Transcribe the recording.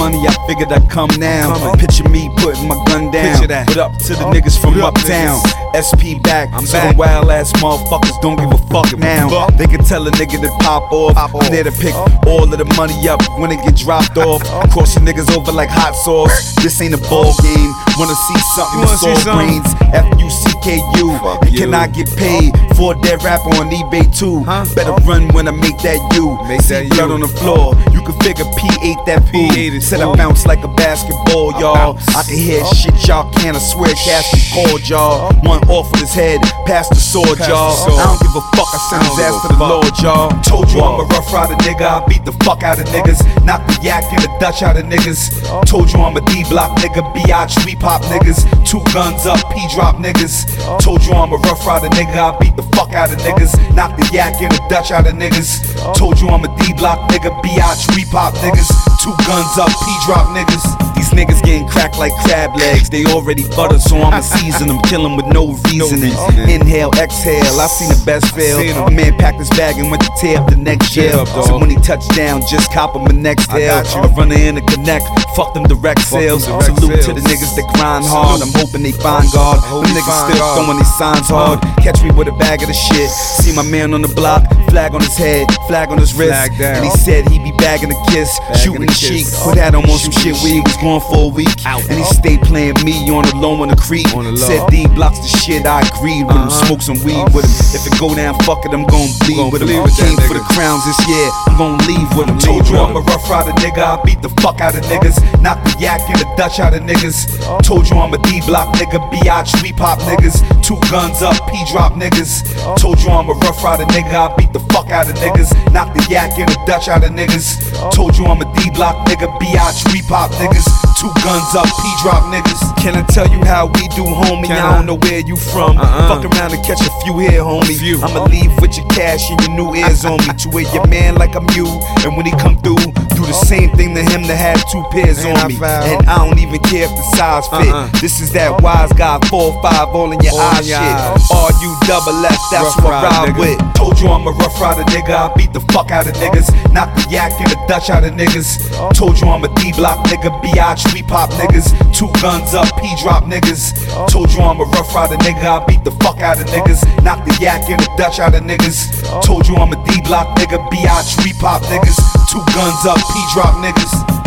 money, I figured I'd come now. Come. Picture me putting my gun down. Picture that. But up to the niggas from uptown. niggas? SP back. I'm so back. wild ass motherfuckers don't give a fuck now. fuck. They can tell a nigga to pop off. Pop I'm off. there to pick all of the money up when it get dropped off. Crossing niggas over like hot sauce. This ain't a ball game. Wanna see something You that's all brains. F U C K U. And you. can I get paid for that rapper on eBay too? Huh? Better run when I make that U. Make that blood you. on the floor. You can figure P ate that P food. Said I bounce like a basketball, y'all. I can hear shit y'all can't. I swear Cassie called y'all. One off with his head, past the sword, y'all. I don't give a fuck. I send his ass to the. Lord, y'all. Told you I'm a Ruff Ryder, nigga. I beat the fuck out of niggas. Knock the yak and the Dutch out of niggas. Told you I'm a D block nigga. B.I.G. we pop niggas. Two guns up, P drop niggas. Told you I'm a Ruff Ryder, nigga. I beat the fuck out of niggas. Knock the yak and the Dutch out of niggas. Told you I'm a D block nigga. B.I.G. we pop niggas. Two guns up, P drop niggas. These niggas getting cracked like crab legs. They already butter, so I'ma season them. Kill 'em with no reasoning. Inhale, exhale. I seen the best fail. A man packed his bag and went to tear up the next jail. So when he touched down, just cop him a next I tail. got you. I run in the connect, fuck them direct sales. Salute to the niggas that grind hard. I'm hoping they find God. Them niggas still throwing these signs hard. Catch me with a bag of the shit. See my man on the block, flag on his head, flag on his wrist. And he said he be bagging the kiss, Bagging shooting the sheik. Put that on some shit we was going for a week. Out. And he stayed playing me on the low on the creek. On the. Said D blocks the shit. I agreed with him. Uh-huh. Smoke some weed with him. If it go down, fuck it, I'm gon' bleed with him. Came for the crowns this year. I'm gon' leave with him. Told you I'm a Ruff Ryder, nigga. I beat the fuck out of niggas. Knock the yak and the Dutch out of niggas. Told you I'm a D block nigga. B.I.G. we pop niggas. Two guns up, P drop niggas. Told you I'm a Ruff Ryder, nigga. I beat the fuck out of niggas. Knock the yak and the Dutch out of niggas. Told you I'm a D block nigga. biatch, we pop niggas. Two guns up, P drop niggas. Can I tell you how we do, homie? Can I don't know where you from. Uh-uh. Fuck around and catch a few here, homie. I'ma leave with your cash and your new ears on me. To where your man like I'm you. And when he come through, do the same thing to him that had two pairs on me. And I don't even care if the size fit. Uh-uh. This is that wise guy, four or five, all in your All in eyes your shit. Are you double F? That's what I ride with. Told you I'm a Ruff Ryder, nigga. I beat the fuck out of niggas. Knock the yak and the Dutch out of niggas. Told you I'm a D block nigga. B.I.G. we pop niggas. Two guns up, P drop niggas. Told you I'm a Ruff Ryder, nigga. I beat the fuck out of niggas. Knock the yak and the Dutch out of niggas. Told you I'm a D block nigga. B.I.G. we pop niggas. Two guns up, P drop niggas.